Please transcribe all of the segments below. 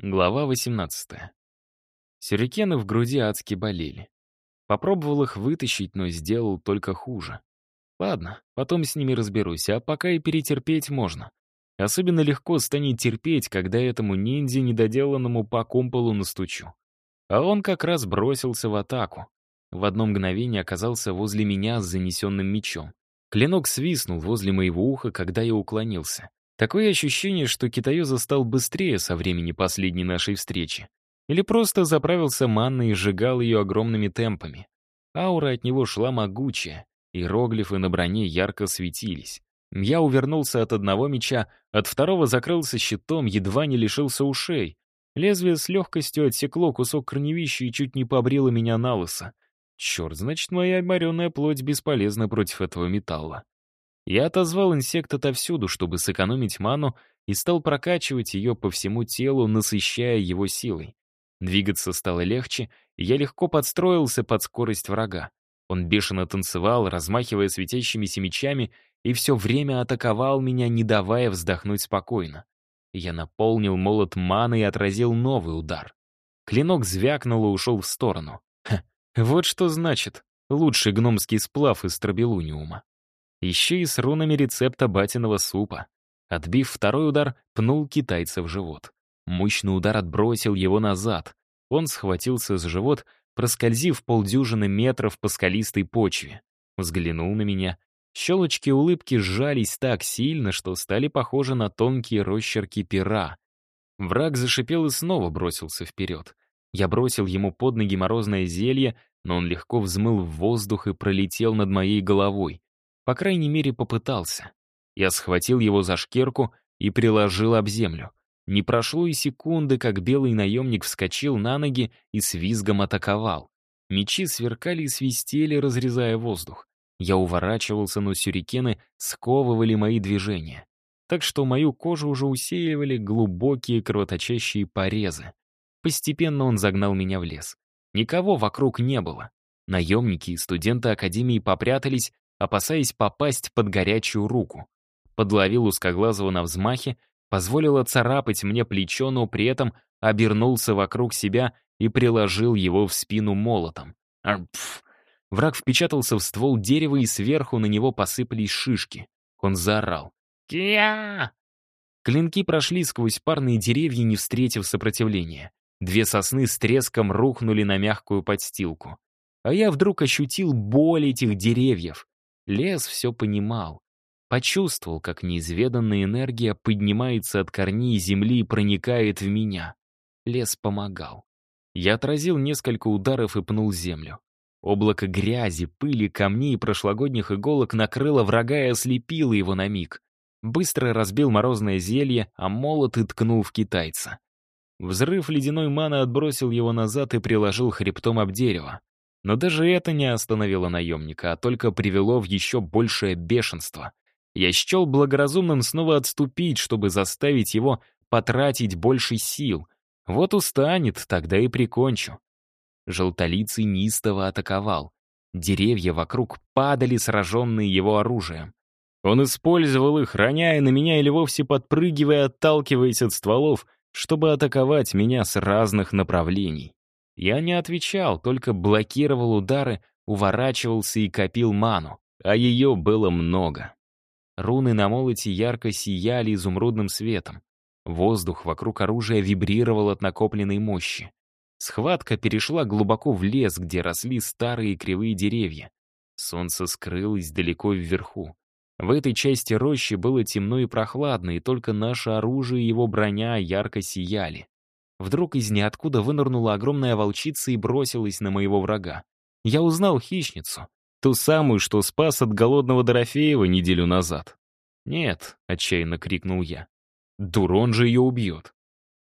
Глава 18. Сюрикены в груди адски болели. Попробовал их вытащить, но сделал только хуже. Ладно, потом с ними разберусь, а пока и перетерпеть можно. Особенно легко станет терпеть, когда этому ниндзя недоделанному по кумполу настучу. А он как раз бросился в атаку. В одно мгновение оказался возле меня с занесенным мечом. Клинок свистнул возле моего уха, когда я уклонился. Такое ощущение, что китаёза стал быстрее со времени последней нашей встречи. Или просто заправился манной и сжигал ее огромными темпами. Аура от него шла могучая, иероглифы на броне ярко светились. Я увернулся от одного меча, от второго закрылся щитом, едва не лишился ушей. Лезвие с легкостью отсекло кусок корневища и чуть не побрило меня на лысо. Черт, значит, моя моренная плоть бесполезна против этого металла. Я отозвал инсект отовсюду, чтобы сэкономить ману, и стал прокачивать ее по всему телу, насыщая его силой. Двигаться стало легче, и я легко подстроился под скорость врага. Он бешено танцевал, размахивая светящимися мечами, и все время атаковал меня, не давая вздохнуть спокойно. Я наполнил молот маны и отразил новый удар. Клинок звякнул и ушел в сторону. Ха, вот что значит лучший гномский сплав из трабелуниума. Еще и с рунами рецепта батиного супа. Отбив второй удар, пнул китайца в живот. Мощный удар отбросил его назад. Он схватился за живот, проскользив полдюжины метров по скалистой почве. Взглянул на меня. Щелочки улыбки сжались так сильно, что стали похожи на тонкие росчерки пера. Враг зашипел и снова бросился вперед. Я бросил ему под ноги морозное зелье, но он легко взмыл в воздух и пролетел над моей головой. По крайней мере, попытался. Я схватил его за шкерку и приложил об землю. Не прошло и секунды, как белый наемник вскочил на ноги и с визгом атаковал. Мечи сверкали и свистели, разрезая воздух. Я уворачивался, но сюрикены сковывали мои движения. Так что мою кожу уже усеивали глубокие кровоточащие порезы. Постепенно он загнал меня в лес. Никого вокруг не было. Наемники и студенты Академии попрятались, опасаясь попасть под горячую руку. Подловил узкоглазого на взмахе, позволил оцарапать мне плечо, но при этом обернулся вокруг себя и приложил его в спину молотом. Арпф. Враг впечатался в ствол дерева, и сверху на него посыпались шишки. Он заорал. «Кия!» Клинки прошли сквозь парные деревья, не встретив сопротивления. Две сосны с треском рухнули на мягкую подстилку. А я вдруг ощутил боль этих деревьев. Лес все понимал. Почувствовал, как неизведанная энергия поднимается от корней земли и проникает в меня. Лес помогал. Я отразил несколько ударов и пнул землю. Облако грязи, пыли, камней и прошлогодних иголок накрыло врага и ослепило его на миг. Быстро разбил морозное зелье, а молот и ткнул в китайца. Взрыв ледяной маны отбросил его назад и приложил хребтом об дерево. Но даже это не остановило наемника, а только привело в еще большее бешенство. Я счел благоразумным снова отступить, чтобы заставить его потратить больше сил. Вот устанет, тогда и прикончу. Желтолицый неистово атаковал. Деревья вокруг падали, сраженные его оружием. Он использовал их, роняя на меня или вовсе подпрыгивая, отталкиваясь от стволов, чтобы атаковать меня с разных направлений. Я не отвечал, только блокировал удары, уворачивался и копил ману, а ее было много. Руны на молоте ярко сияли изумрудным светом. Воздух вокруг оружия вибрировал от накопленной мощи. Схватка перешла глубоко в лес, где росли старые кривые деревья. Солнце скрылось далеко вверху. В этой части рощи было темно и прохладно, и только наше оружие и его броня ярко сияли. Вдруг из ниоткуда вынырнула огромная волчица и бросилась на моего врага. Я узнал хищницу, ту самую, что спас от голодного Дорофеева неделю назад. «Нет», — отчаянно крикнул я. «Дурон же ее убьет».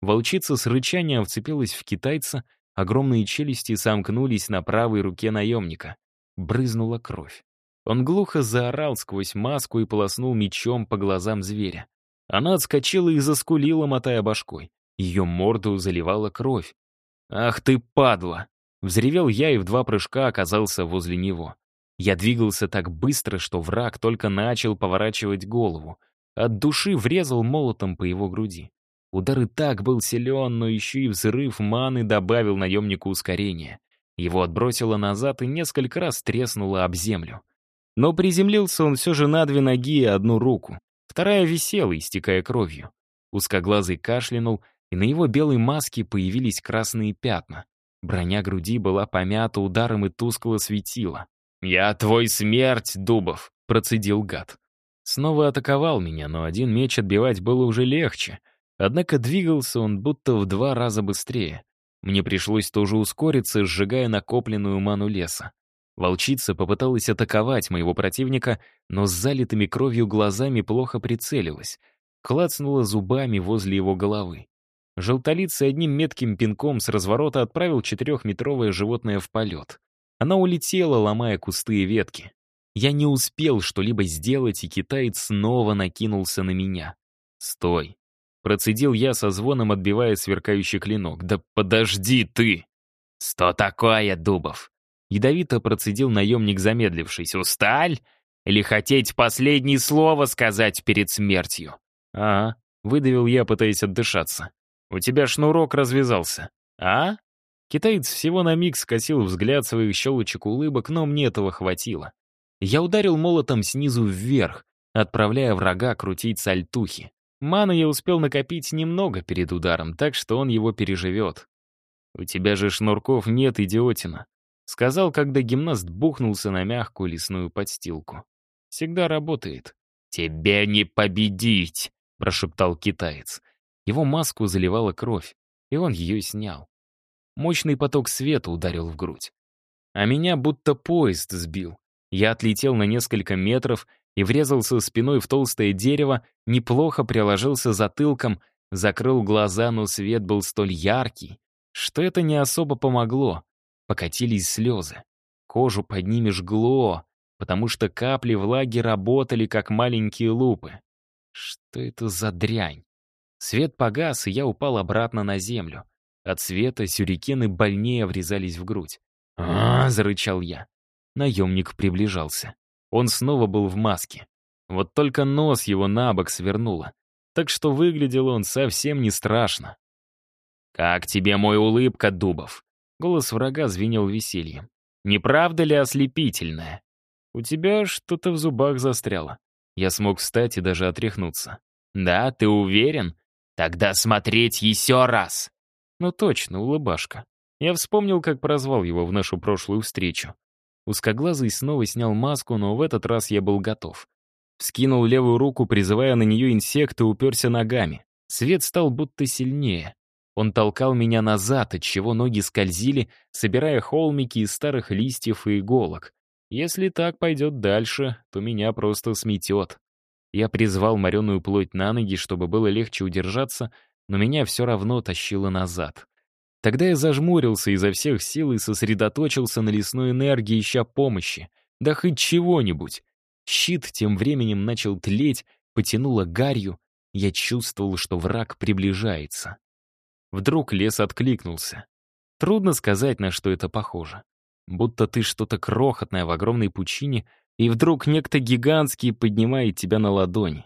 Волчица с рычанием вцепилась в китайца, огромные челюсти сомкнулись на правой руке наемника. Брызнула кровь. Он глухо заорал сквозь маску и полоснул мечом по глазам зверя. Она отскочила и заскулила, мотая башкой. Ее морду заливала кровь. «Ах ты, падла!» Взревел я и в два прыжка оказался возле него. Я двигался так быстро, что враг только начал поворачивать голову. От души врезал молотом по его груди. Удар и так был силен, но еще и взрыв маны добавил наемнику ускорения. Его отбросило назад и несколько раз треснуло об землю. Но приземлился он все же на две ноги и одну руку. Вторая висела, истекая кровью. Узкоглазый кашлянул, и на его белой маске появились красные пятна. Броня груди была помята ударом и тускло светила. «Я твой смерть, Дубов!» — процедил гад. Снова атаковал меня, но один меч отбивать было уже легче. Однако двигался он будто в два раза быстрее. Мне пришлось тоже ускориться, сжигая накопленную ману леса. Волчица попыталась атаковать моего противника, но с залитыми кровью глазами плохо прицелилась. Клацнула зубами возле его головы. Желтолицый одним метким пинком с разворота отправил четырехметровое животное в полет. Она улетела, ломая кусты и ветки. Я не успел что-либо сделать, и китаец снова накинулся на меня. «Стой!» Процедил я со звоном, отбивая сверкающий клинок. «Да подожди ты!» «Что такое, Дубов?» Ядовито процедил наемник, замедлившись. «Усталь? Или хотеть последнее слово сказать перед смертью?» «А, выдавил я, пытаясь отдышаться. «У тебя шнурок развязался. А?» Китаец всего на миг скосил взгляд своих щелочек улыбок, но мне этого хватило. Я ударил молотом снизу вверх, отправляя врага крутить сальтухи. Маны я успел накопить немного перед ударом, так что он его переживет. «У тебя же шнурков нет, идиотина», — сказал, когда гимнаст бухнулся на мягкую лесную подстилку. «Всегда работает». «Тебе не победить!» — прошептал китаец. Его маску заливала кровь, и он ее снял. Мощный поток света ударил в грудь. А меня будто поезд сбил. Я отлетел на несколько метров и врезался спиной в толстое дерево, неплохо приложился затылком, закрыл глаза, но свет был столь яркий, что это не особо помогло. Покатились слезы. Кожу под ними жгло, потому что капли влаги работали, как маленькие лупы. Что это за дрянь? Свет погас, и я упал обратно на землю. От света сюрикены больнее врезались в грудь. а, зарычал я. Наемник приближался. Он снова был в маске. Вот только нос его на бок свернуло. Так что выглядел он совсем не страшно. «Как тебе мой улыбка, Дубов?» Голос врага звенел весельем. «Не правда ли ослепительная?» «У тебя что-то в зубах застряло». Я смог встать и даже отряхнуться. «Да, ты уверен? Тогда смотреть еще раз!» «Ну точно, улыбашка. Я вспомнил, как прозвал его в нашу прошлую встречу. Узкоглазый снова снял маску, но в этот раз я был готов. Вскинул левую руку, призывая на нее инсекта, уперся ногами. Свет стал будто сильнее. Он толкал меня назад, отчего ноги скользили, собирая холмики из старых листьев и иголок. Если так пойдет дальше, то меня просто сметет. Я призвал мореную плоть на ноги, чтобы было легче удержаться, но меня все равно тащило назад. Тогда я зажмурился изо всех сил и сосредоточился на лесной энергии, ища помощи. Да хоть чего-нибудь. Щит тем временем начал тлеть, потянуло гарью. Я чувствовал, что враг приближается. Вдруг лес откликнулся. Трудно сказать, на что это похоже. Будто ты что-то крохотное в огромной пучине, и вдруг некто гигантский поднимает тебя на ладони.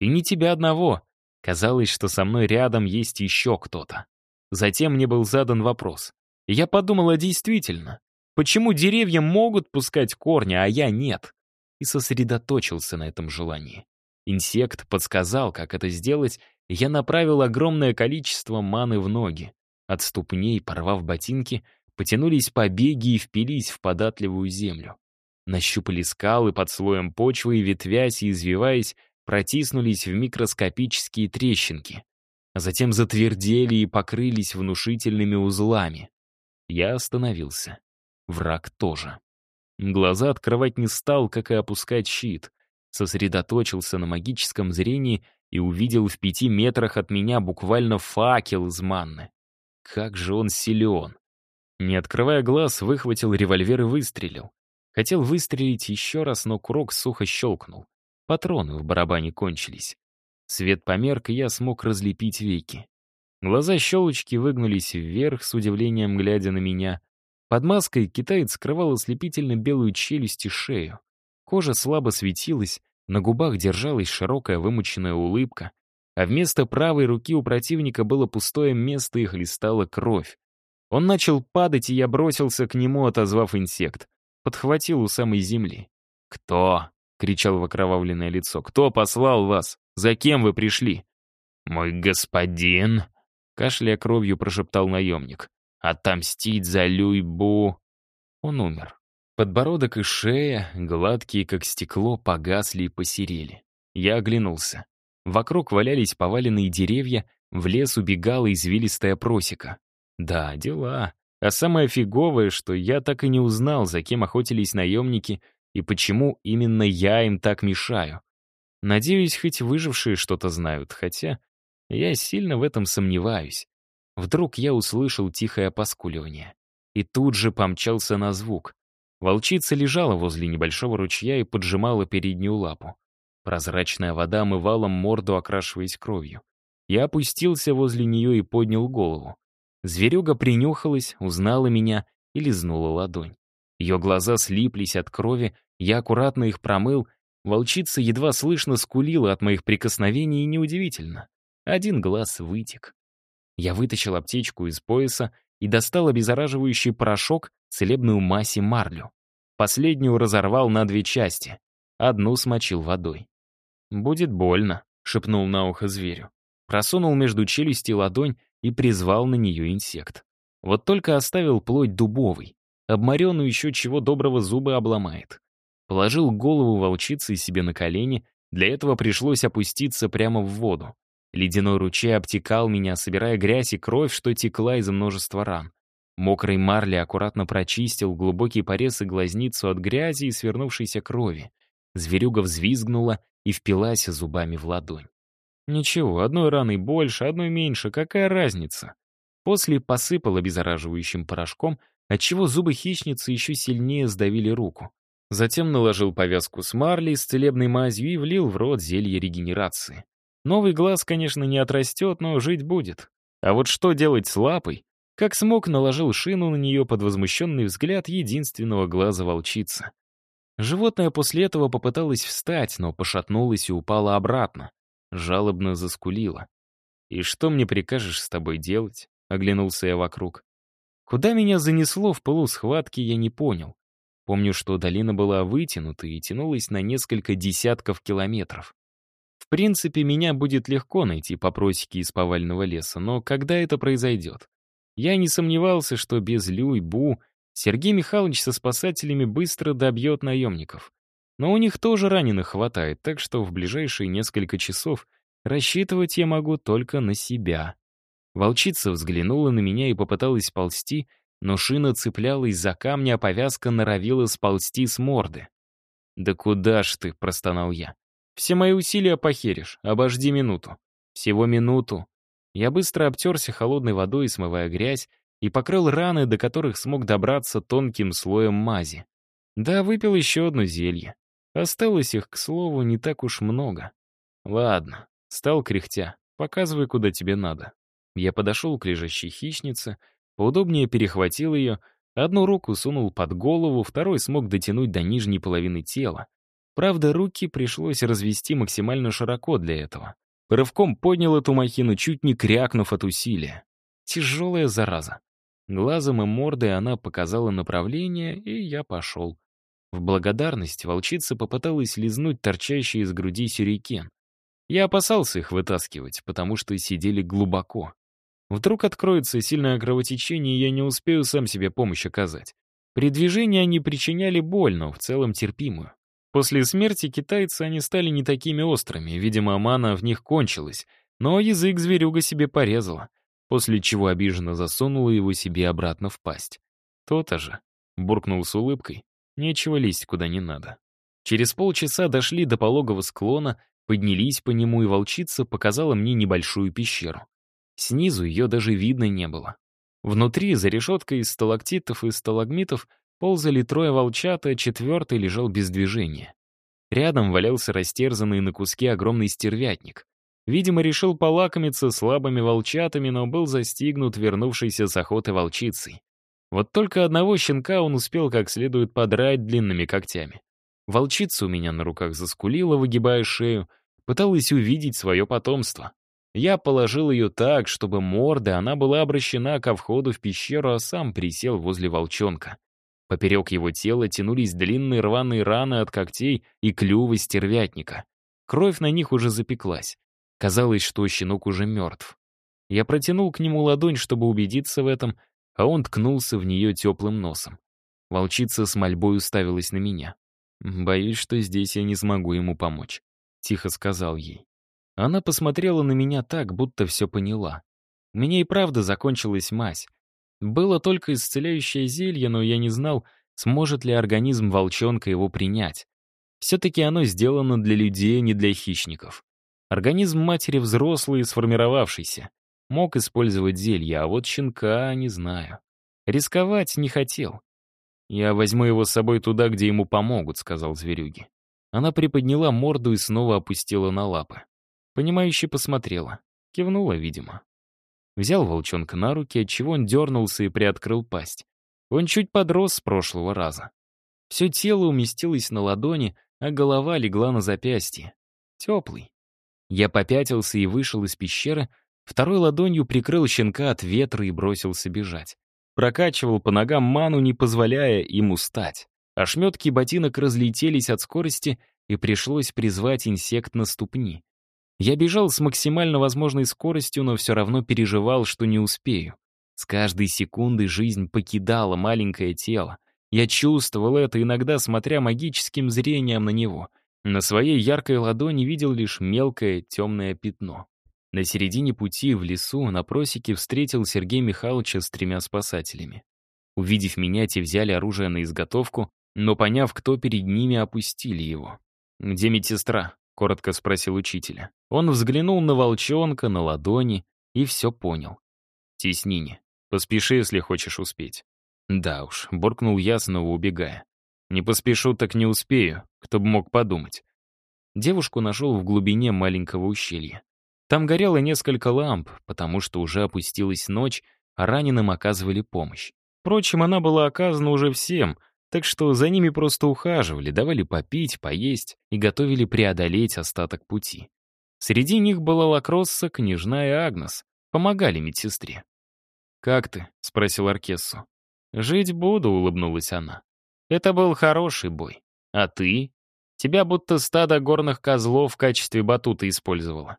И не тебя одного. Казалось, что со мной рядом есть еще кто-то. Затем мне был задан вопрос. я подумал, а действительно, почему деревья могут пускать корни, а я нет? И сосредоточился на этом желании. Инсект подсказал, как это сделать, и я направил огромное количество маны в ноги. От ступней, порвав ботинки, потянулись побеги и впились в податливую землю. Нащупали скалы под слоем почвы и, ветвясь и извиваясь, протиснулись в микроскопические трещинки а затем затвердели и покрылись внушительными узлами. Я остановился. Враг тоже. Глаза открывать не стал, как и опускать щит. Сосредоточился на магическом зрении и увидел в пяти метрах от меня буквально факел из манны. Как же он силен. Не открывая глаз, выхватил револьвер и выстрелил. Хотел выстрелить еще раз, но курок сухо щелкнул. Патроны в барабане кончились. Свет померк, и я смог разлепить веки. Глаза щелочки выгнулись вверх, с удивлением глядя на меня. Под маской китаец скрывал ослепительно белую челюсть и шею. Кожа слабо светилась, на губах держалась широкая вымученная улыбка. а вместо правой руки у противника было пустое место и хлестала кровь. Он начал падать, и я бросился к нему, отозвав инсект. Подхватил у самой земли. «Кто?» — кричал в окровавленное лицо. «Кто послал вас? За кем вы пришли?» «Мой господин!» — кашляя кровью прошептал наемник. «Отомстить за Люйбу!» Он умер. Подбородок и шея, гладкие как стекло, погасли и посерели. Я оглянулся. Вокруг валялись поваленные деревья, в лес убегала извилистая просека. Да, дела. А самое фиговое, что я так и не узнал, за кем охотились наемники и почему именно я им так мешаю. Надеюсь, хоть выжившие что-то знают, хотя я сильно в этом сомневаюсь. Вдруг я услышал тихое поскуливание. И тут же помчался на звук. Волчица лежала возле небольшого ручья и поджимала переднюю лапу. Прозрачная вода мывала морду, окрашиваясь кровью. Я опустился возле нее и поднял голову. Зверюга принюхалась, узнала меня и лизнула ладонь. Ее глаза слиплись от крови, я аккуратно их промыл. Волчица едва слышно скулила от моих прикосновений, и неудивительно. Один глаз вытек. Я вытащил аптечку из пояса и достал обеззараживающий порошок, целебную и марлю. Последнюю разорвал на две части. Одну смочил водой. «Будет больно», — шепнул на ухо зверю. Просунул между челюсти ладонь и призвал на нее инсект. Вот только оставил плоть дубовой. Обмарену еще чего доброго зубы обломает. Положил голову волчицы себе на колени, для этого пришлось опуститься прямо в воду. Ледяной ручей обтекал меня, собирая грязь и кровь, что текла из множества ран. Мокрой марли аккуратно прочистил глубокий порез и глазницу от грязи и свернувшейся крови. Зверюга взвизгнула и впилась зубами в ладонь. Ничего, одной раной больше, одной меньше, какая разница? После посыпал обеззараживающим порошком, отчего зубы хищницы еще сильнее сдавили руку. Затем наложил повязку с марли с целебной мазью и влил в рот зелье регенерации. Новый глаз, конечно, не отрастет, но жить будет. А вот что делать с лапой? Как смог, наложил шину на нее под возмущенный взгляд единственного глаза волчицы. Животное после этого попыталось встать, но пошатнулось и упало обратно жалобно заскулила. «И что мне прикажешь с тобой делать?» — оглянулся я вокруг. Куда меня занесло в пылу схватки, я не понял. Помню, что долина была вытянута и тянулась на несколько десятков километров. В принципе, меня будет легко найти по просеке из повального леса, но когда это произойдет? Я не сомневался, что без Люй, Бу, Сергей Михайлович со спасателями быстро добьет наемников. Но у них тоже раненых хватает, так что в ближайшие несколько часов рассчитывать я могу только на себя. Волчица взглянула на меня и попыталась ползти, но шина цеплялась за камни, а повязка норовила сползти с морды. «Да куда ж ты?» — простонал я. «Все мои усилия похеришь. Обожди минуту». «Всего минуту». Я быстро обтерся холодной водой, смывая грязь, и покрыл раны, до которых смог добраться тонким слоем мази. Да, выпил еще одно зелье. Осталось их, к слову, не так уж много. Ладно, стал кряхтя. Показывай, куда тебе надо. Я подошел к лежащей хищнице, поудобнее перехватил ее, одну руку сунул под голову, второй смог дотянуть до нижней половины тела. Правда, руки пришлось развести максимально широко для этого. Рывком поднял эту махину, чуть не крякнув от усилия. Тяжелая зараза. Глазом и мордой она показала направление, и я пошел. В благодарность волчица попыталась лизнуть торчащий из груди сюрикен. Я опасался их вытаскивать, потому что сидели глубоко. Вдруг откроется сильное кровотечение, и я не успею сам себе помощь оказать. При движении они причиняли боль, но в целом терпимую. После смерти китайцы они стали не такими острыми, видимо, мана в них кончилась, но язык зверюга себе порезала, после чего обиженно засунула его себе обратно в пасть. То-то же, буркнул с улыбкой, Нечего лезть куда не надо. Через полчаса дошли до пологого склона, поднялись по нему, и волчица показала мне небольшую пещеру. Снизу ее даже видно не было. Внутри, за решеткой из сталактитов и сталагмитов, ползали трое волчат, а четвертый лежал без движения. Рядом валялся растерзанный на куски огромный стервятник. Видимо, решил полакомиться слабыми волчатами, но был застигнут вернувшейся с охоты волчицей. Вот только одного щенка он успел как следует подрать длинными когтями. Волчица у меня на руках заскулила, выгибая шею, пыталась увидеть свое потомство. Я положил ее так, чтобы морда она была обращена ко входу в пещеру, а сам присел возле волчонка. Поперек его тела тянулись длинные рваные раны от когтей и клювы стервятника. Кровь на них уже запеклась. Казалось, что щенок уже мертв. Я протянул к нему ладонь, чтобы убедиться в этом, а он ткнулся в нее теплым носом. Волчица с мольбой уставилась на меня. «Боюсь, что здесь я не смогу ему помочь», — тихо сказал ей. Она посмотрела на меня так, будто все поняла. У меня и правда закончилась мазь. Было только исцеляющее зелье, но я не знал, сможет ли организм волчонка его принять. Все-таки оно сделано для людей, а не для хищников. Организм матери взрослый и сформировавшийся. Мог использовать зелье, а вот щенка не знаю. Рисковать не хотел. «Я возьму его с собой туда, где ему помогут», — сказал зверюги. Она приподняла морду и снова опустила на лапы. Понимающе посмотрела. Кивнула, видимо. Взял волчонка на руки, отчего он дернулся и приоткрыл пасть. Он чуть подрос с прошлого раза. Все тело уместилось на ладони, а голова легла на запястье. Теплый. Я попятился и вышел из пещеры, второй ладонью прикрыл щенка от ветра и бросился бежать. Прокачивал по ногам ману, не позволяя им устать. Ошметки ботинок разлетелись от скорости, и пришлось призвать инсект на ступни. Я бежал с максимально возможной скоростью, но все равно переживал, что не успею. С каждой секундой жизнь покидала маленькое тело. Я чувствовал это, иногда смотря магическим зрением на него. На своей яркой ладони видел лишь мелкое темное пятно. На середине пути в лесу на просеке встретил Сергея Михайловича с тремя спасателями. Увидев меня, те взяли оружие на изготовку, но, поняв, кто перед ними, опустили его. «Где медсестра?» — коротко спросил учителя. Он взглянул на волчонка, на ладони и все понял. «Теснине. Поспеши, если хочешь успеть». «Да уж», — буркнул я, снова убегая. «Не поспешу, так не успею. Кто бы мог подумать». Девушку нашел в глубине маленького ущелья. Там горело несколько ламп, потому что уже опустилась ночь, а раненым оказывали помощь. Впрочем, она была оказана уже всем, так что за ними просто ухаживали, давали попить, поесть и готовили преодолеть остаток пути. Среди них была Лакросса, княжна и Агнес. Помогали медсестре. «Как ты?» — спросил Аркессу. «Жить буду», — улыбнулась она. «Это был хороший бой. А ты? Тебя будто стадо горных козлов в качестве батута использовало».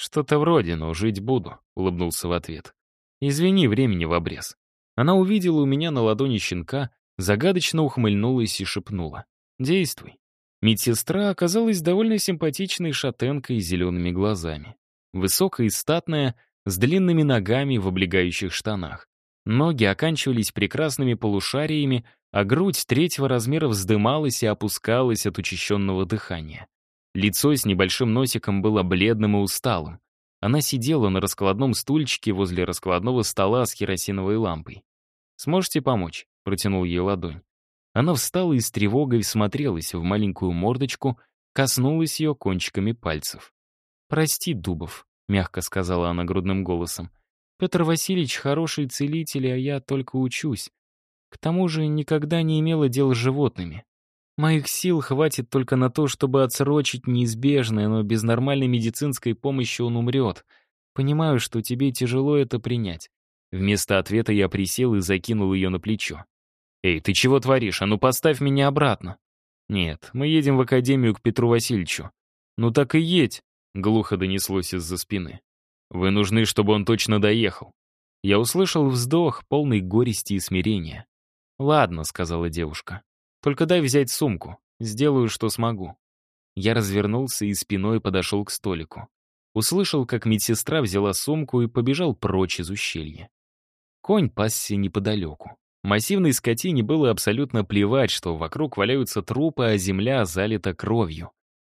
«Что-то вроде, но жить буду», — улыбнулся в ответ. «Извини, времени в обрез». Она увидела у меня на ладони щенка, загадочно ухмыльнулась и шепнула. «Действуй». Медсестра оказалась довольно симпатичной шатенкой с зелеными глазами. Высокая и статная, с длинными ногами в облегающих штанах. Ноги оканчивались прекрасными полушариями, а грудь третьего размера вздымалась и опускалась от учащенного дыхания. Лицо с небольшим носиком было бледным и усталым. Она сидела на раскладном стульчике возле раскладного стола с керосиновой лампой. «Сможете помочь?» протянул ей ладонь. Она встала и с тревогой всмотрелась в маленькую мордочку, коснулась ее кончиками пальцев. «Прости, Дубов», — мягко сказала она грудным голосом. «Петр Васильевич хороший целитель, а я только учусь. К тому же никогда не имела дел с животными. Моих сил хватит только на то, чтобы отсрочить неизбежное, но без нормальной медицинской помощи он умрет. Понимаю, что тебе тяжело это принять». Вместо ответа я присел и закинул ее на плечо. «Эй, ты чего творишь? А ну поставь меня обратно!» «Нет, мы едем в академию к Петру Васильевичу». «Ну так и едь!» — глухо донеслось из-за спины. «Вы нужны, чтобы он точно доехал». Я услышал вздох, полный горести и смирения. «Ладно», — сказала девушка. «Только дай взять сумку. Сделаю, что смогу». Я развернулся и спиной подошел к столику. Услышал, как медсестра взяла сумку и побежал прочь из ущелья. Конь пасся неподалеку. Массивной скотине было абсолютно плевать, что вокруг валяются трупы, а земля залита кровью.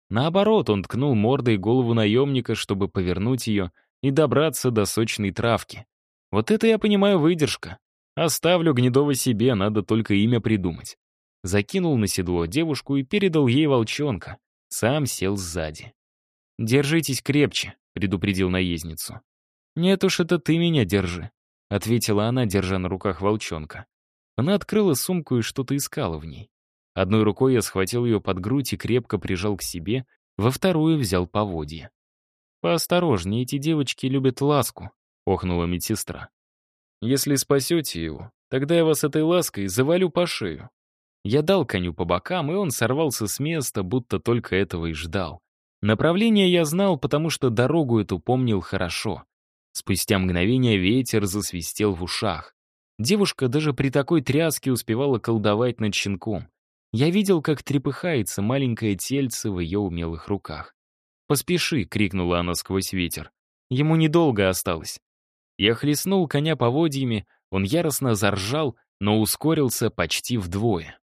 Наоборот, он ткнул мордой голову наемника, чтобы повернуть ее и добраться до сочной травки. Вот это я понимаю выдержка. Оставлю Гнедова себе, надо только имя придумать. Закинул на седло девушку и передал ей волчонка. Сам сел сзади. «Держитесь крепче», — предупредил наездницу. «Нет уж, это ты меня держи», — ответила она, держа на руках волчонка. Она открыла сумку и что-то искала в ней. Одной рукой я схватил ее под грудь и крепко прижал к себе, во вторую взял поводья. «Поосторожнее, эти девочки любят ласку», — охнула медсестра. «Если спасете его, тогда я вас этой лаской завалю по шею». Я дал коню по бокам, и он сорвался с места, будто только этого и ждал. Направление я знал, потому что дорогу эту помнил хорошо. Спустя мгновение ветер засвистел в ушах. Девушка даже при такой тряске успевала колдовать над щенком. Я видел, как трепыхается маленькое тельце в ее умелых руках. «Поспеши!» — крикнула она сквозь ветер. Ему недолго осталось. Я хлестнул коня поводьями, он яростно заржал, но ускорился почти вдвое.